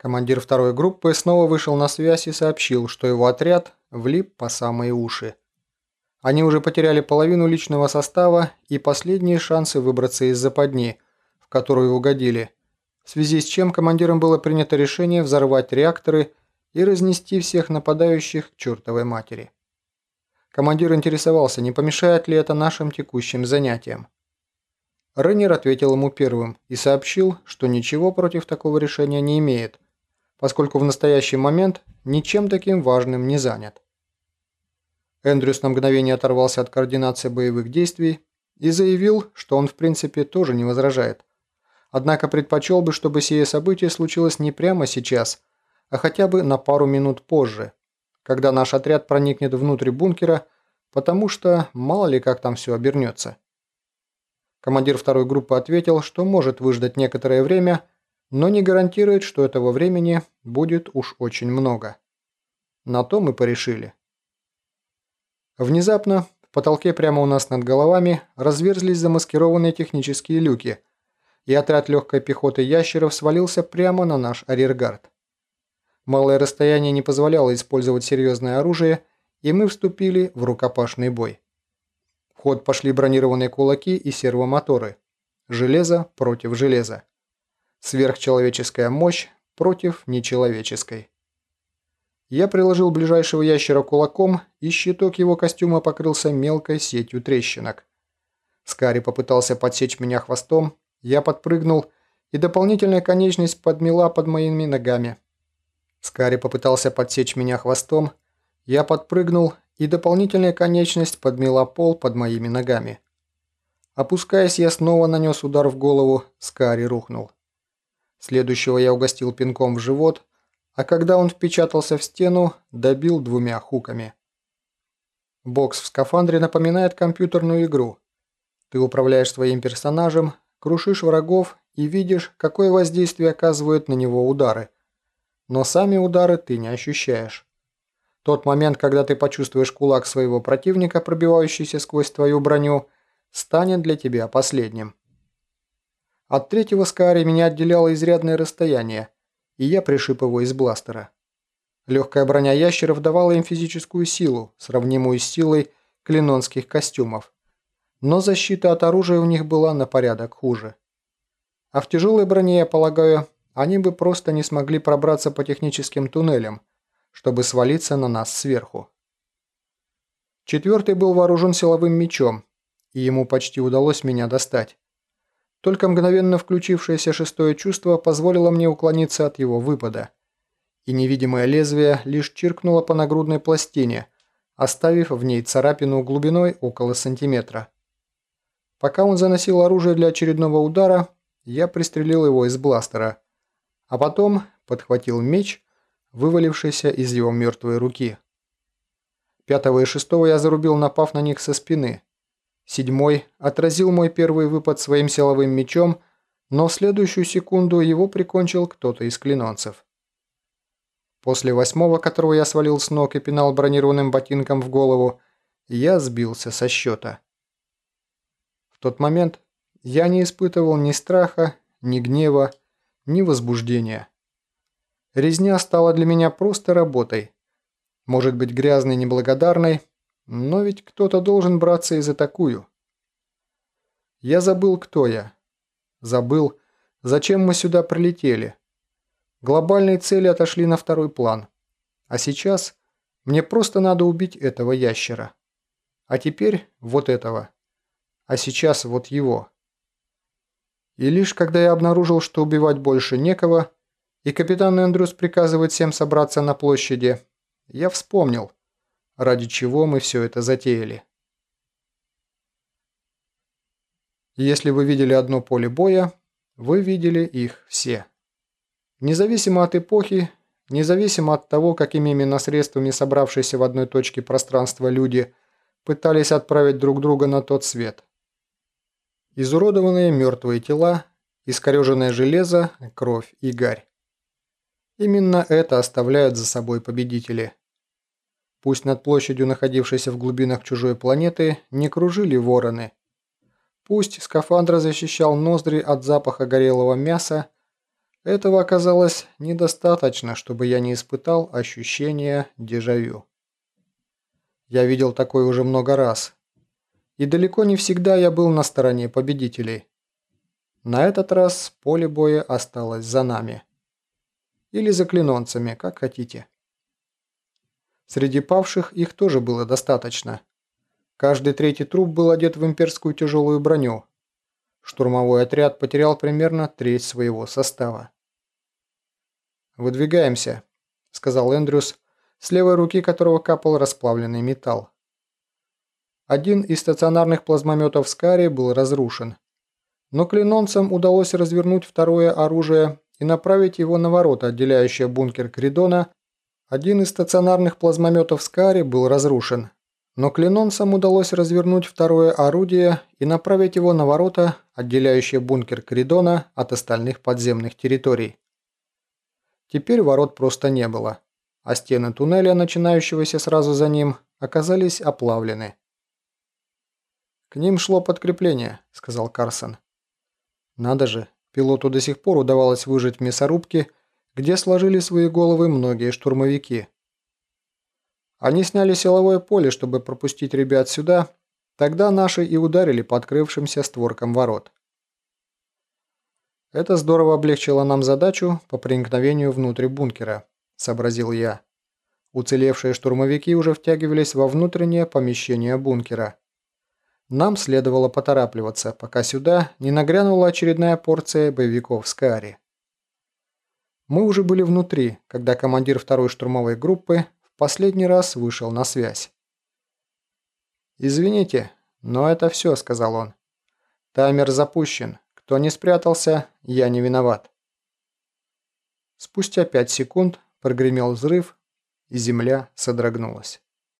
Командир второй группы снова вышел на связь и сообщил, что его отряд влип по самые уши. Они уже потеряли половину личного состава и последние шансы выбраться из западни, в которую угодили, в связи с чем командиром было принято решение взорвать реакторы и разнести всех нападающих к чертовой матери. Командир интересовался, не помешает ли это нашим текущим занятиям. Рейнер ответил ему первым и сообщил, что ничего против такого решения не имеет – поскольку в настоящий момент ничем таким важным не занят. Эндрюс на мгновение оторвался от координации боевых действий и заявил, что он в принципе тоже не возражает. Однако предпочел бы, чтобы сие событие случилось не прямо сейчас, а хотя бы на пару минут позже, когда наш отряд проникнет внутрь бункера, потому что мало ли как там все обернется. Командир второй группы ответил, что может выждать некоторое время, но не гарантирует, что этого времени будет уж очень много. На то мы порешили. Внезапно в потолке прямо у нас над головами разверзлись замаскированные технические люки, и отряд легкой пехоты ящеров свалился прямо на наш арьергард. Малое расстояние не позволяло использовать серьезное оружие, и мы вступили в рукопашный бой. В ход пошли бронированные кулаки и сервомоторы. Железо против железа. Сверхчеловеческая мощь против нечеловеческой. Я приложил ближайшего ящера кулаком, и щиток его костюма покрылся мелкой сетью трещинок. Скари попытался подсечь меня хвостом, я подпрыгнул, и дополнительная конечность подмела под моими ногами. Скари попытался подсечь меня хвостом, я подпрыгнул, и дополнительная конечность подмела пол под моими ногами. Опускаясь, я снова нанес удар в голову, Скари рухнул. Следующего я угостил пинком в живот, а когда он впечатался в стену, добил двумя хуками. Бокс в скафандре напоминает компьютерную игру. Ты управляешь своим персонажем, крушишь врагов и видишь, какое воздействие оказывают на него удары. Но сами удары ты не ощущаешь. Тот момент, когда ты почувствуешь кулак своего противника, пробивающийся сквозь твою броню, станет для тебя последним. От третьего Скаари меня отделяло изрядное расстояние, и я пришиб его из бластера. Легкая броня ящеров давала им физическую силу, сравнимую с силой клинонских костюмов. Но защита от оружия у них была на порядок хуже. А в тяжелой броне, я полагаю, они бы просто не смогли пробраться по техническим туннелям, чтобы свалиться на нас сверху. Четвертый был вооружен силовым мечом, и ему почти удалось меня достать. Только мгновенно включившееся шестое чувство позволило мне уклониться от его выпада. И невидимое лезвие лишь чиркнуло по нагрудной пластине, оставив в ней царапину глубиной около сантиметра. Пока он заносил оружие для очередного удара, я пристрелил его из бластера, а потом подхватил меч, вывалившийся из его мертвой руки. Пятого и шестого я зарубил, напав на них со спины – Седьмой отразил мой первый выпад своим силовым мечом, но в следующую секунду его прикончил кто-то из клинонцев. После восьмого, которого я свалил с ног и пинал бронированным ботинком в голову, я сбился со счета. В тот момент я не испытывал ни страха, ни гнева, ни возбуждения. Резня стала для меня просто работой. Может быть грязной, неблагодарной, но ведь кто-то должен браться и за такую. Я забыл, кто я. Забыл, зачем мы сюда прилетели. Глобальные цели отошли на второй план. А сейчас мне просто надо убить этого ящера. А теперь вот этого. А сейчас вот его. И лишь когда я обнаружил, что убивать больше некого, и капитан Эндрюс приказывает всем собраться на площади, я вспомнил – ради чего мы все это затеяли. Если вы видели одно поле боя, вы видели их все. Независимо от эпохи, независимо от того, какими именно средствами собравшиеся в одной точке пространства люди пытались отправить друг друга на тот свет. Изуродованные мертвые тела, искореженное железо, кровь и гарь. Именно это оставляют за собой победители – Пусть над площадью, находившейся в глубинах чужой планеты, не кружили вороны. Пусть скафандр защищал ноздри от запаха горелого мяса, Этого оказалось недостаточно, чтобы я не испытал ощущения дежавю. Я видел такое уже много раз. И далеко не всегда я был на стороне победителей. На этот раз поле боя осталось за нами. Или за клинонцами, как хотите. Среди павших их тоже было достаточно. Каждый третий труп был одет в имперскую тяжелую броню. Штурмовой отряд потерял примерно треть своего состава. «Выдвигаемся», — сказал Эндрюс, с левой руки которого капал расплавленный металл. Один из стационарных плазмометов Скари был разрушен. Но клинонцам удалось развернуть второе оружие и направить его на ворота, отделяющие бункер Кридона. Один из стационарных плазмометов Скари был разрушен, но клинонцам удалось развернуть второе орудие и направить его на ворота, отделяющие бункер Кридона от остальных подземных территорий. Теперь ворот просто не было, а стены туннеля, начинающегося сразу за ним, оказались оплавлены. «К ним шло подкрепление», — сказал Карсон. «Надо же, пилоту до сих пор удавалось выжить в мясорубке, где сложили свои головы многие штурмовики». Они сняли силовое поле, чтобы пропустить ребят сюда, тогда наши и ударили по открывшимся створкам ворот. Это здорово облегчило нам задачу по проникновению внутрь бункера, сообразил я. Уцелевшие штурмовики уже втягивались во внутреннее помещение бункера. Нам следовало поторапливаться, пока сюда не нагрянула очередная порция боевиков Скари. Мы уже были внутри, когда командир второй штурмовой группы последний раз вышел на связь. «Извините, но это все», — сказал он. «Таймер запущен. Кто не спрятался, я не виноват». Спустя пять секунд прогремел взрыв, и земля содрогнулась.